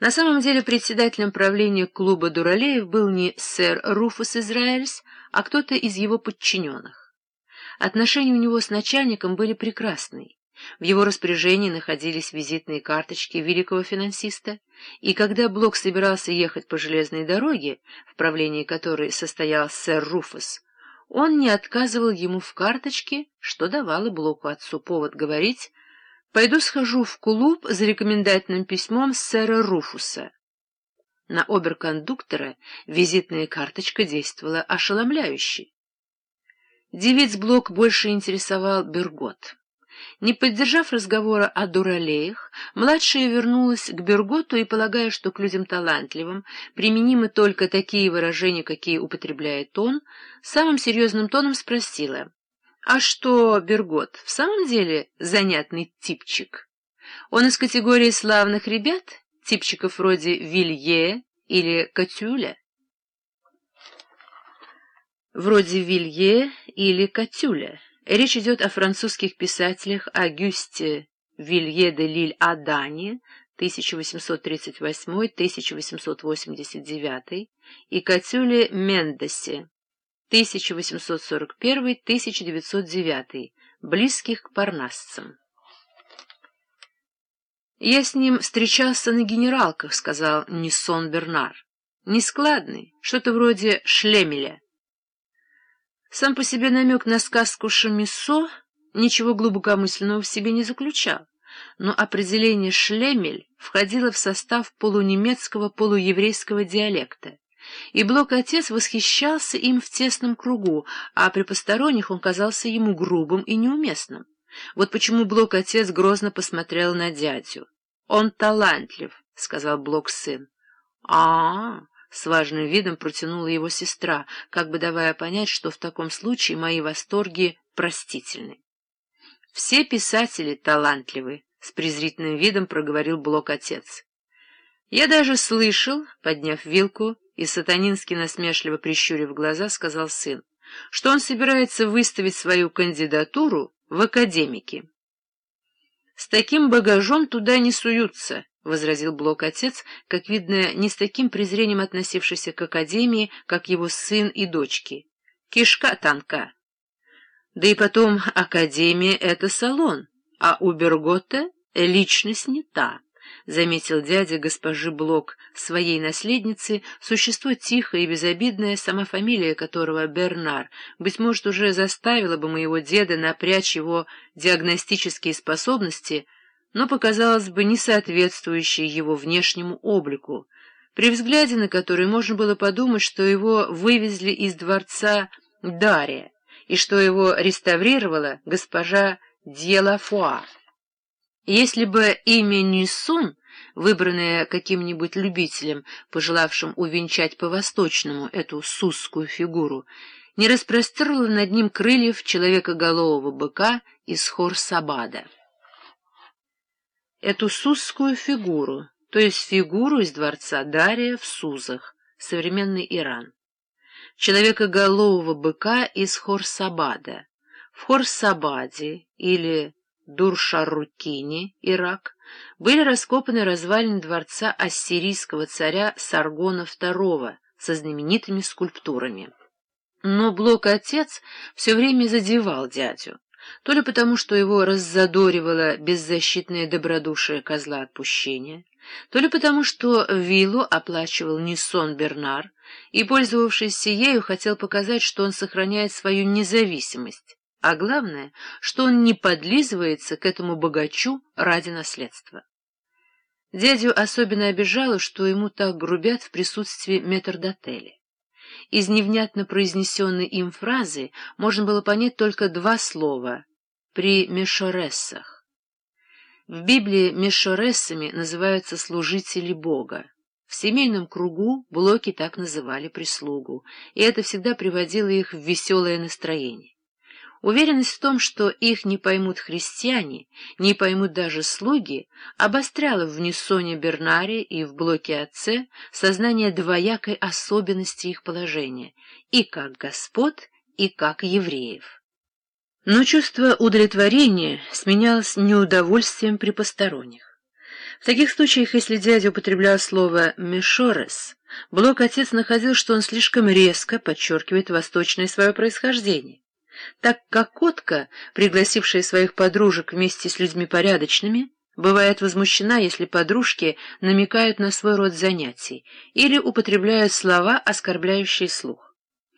На самом деле председателем правления клуба Дуралеев был не сэр Руфус Израильс, а кто-то из его подчиненных. Отношения у него с начальником были прекрасные. В его распоряжении находились визитные карточки великого финансиста, и когда Блок собирался ехать по железной дороге, в правлении которой состоял сэр Руфус, он не отказывал ему в карточке, что давало Блоку отцу повод говорить «Пойду схожу в клуб за рекомендательным письмом сэра Руфуса». На оберкондуктора визитная карточка действовала ошеломляюще. Девиц Блок больше интересовал Бергот. Не поддержав разговора о дуралеях, младшая вернулась к Берготу и, полагая, что к людям талантливым применимы только такие выражения, какие употребляет он, самым серьезным тоном спросила, «А что, Бергот, в самом деле занятный типчик? Он из категории славных ребят, типчиков вроде Вилье или Катюля?» «Вроде Вилье или Катюля». Речь идет о французских писателях Агюсте Вилье де Лиль-Адане 1838-1889 и Катюле Мендесе 1841-1909, близких к парнасцам. «Я с ним встречался на генералках», — сказал Ниссон Бернар. «Нескладный, что-то вроде шлемеля». Сам по себе намек на сказку Шамисо ничего глубокомысленного в себе не заключал, но определение «шлемель» входило в состав полунемецкого полуеврейского диалекта, и Блок-отец восхищался им в тесном кругу, а при посторонних он казался ему грубым и неуместным. Вот почему Блок-отец грозно посмотрел на дядю. «Он талантлив», — сказал Блок-сын. «А-а-а!» С важным видом протянула его сестра, как бы давая понять, что в таком случае мои восторги простительны. «Все писатели талантливы», — с презрительным видом проговорил Блок-отец. «Я даже слышал», — подняв вилку и сатанински насмешливо прищурив глаза, сказал сын, что он собирается выставить свою кандидатуру в академики. «С таким багажом туда не суются», — возразил Блок-отец, как видно, не с таким презрением относившийся к академии, как его сын и дочки. Кишка танка. Да и потом, академия — это салон, а у Бергота личность не та. — заметил дядя госпожи Блок, своей наследницы, существо тихое и безобидное, сама фамилия которого Бернар, быть может, уже заставила бы моего деда напрячь его диагностические способности — но показалось бы не соответствующей его внешнему облику, при взгляде на который можно было подумать, что его вывезли из дворца Дария и что его реставрировала госпожа Дьелафуа. Если бы имя Нисун, выбранное каким-нибудь любителем, пожелавшим увенчать по-восточному эту сусскую фигуру, не распростерло над ним крыльев человекоголового быка из Хорсабада эту сузскую фигуру, то есть фигуру из дворца Дария в Сузах, современный Иран. Человекоголового быка из Хорсабада. В Хорсабаде или Дуршарукине, Ирак, были раскопаны развалины дворца ассирийского царя Саргона II со знаменитыми скульптурами. Но Блок-отец все время задевал дядю то ли потому, что его раззадоривало беззащитное добродушие козла отпущения, то ли потому, что виллу оплачивал Ниссон Бернар и, пользовавшись ею, хотел показать, что он сохраняет свою независимость, а главное, что он не подлизывается к этому богачу ради наследства. Дядю особенно обижало, что ему так грубят в присутствии метрдотеля. Из невнятно произнесенной им фразы можно было понять только два слова «при мешорессах». В Библии мешорессами называются служители Бога. В семейном кругу блоки так называли прислугу, и это всегда приводило их в веселое настроение. Уверенность в том, что их не поймут христиане, не поймут даже слуги, обостряла в Нисоне Бернаре и в Блоке Отце сознание двоякой особенности их положения, и как господ, и как евреев. Но чувство удовлетворения сменялось неудовольствием при посторонних. В таких случаях, если дядя употреблял слово «мешорес», Блок-отец находил, что он слишком резко подчеркивает восточное свое происхождение. Так как котка, пригласившая своих подружек вместе с людьми порядочными, бывает возмущена, если подружки намекают на свой род занятий или употребляют слова, оскорбляющие слух.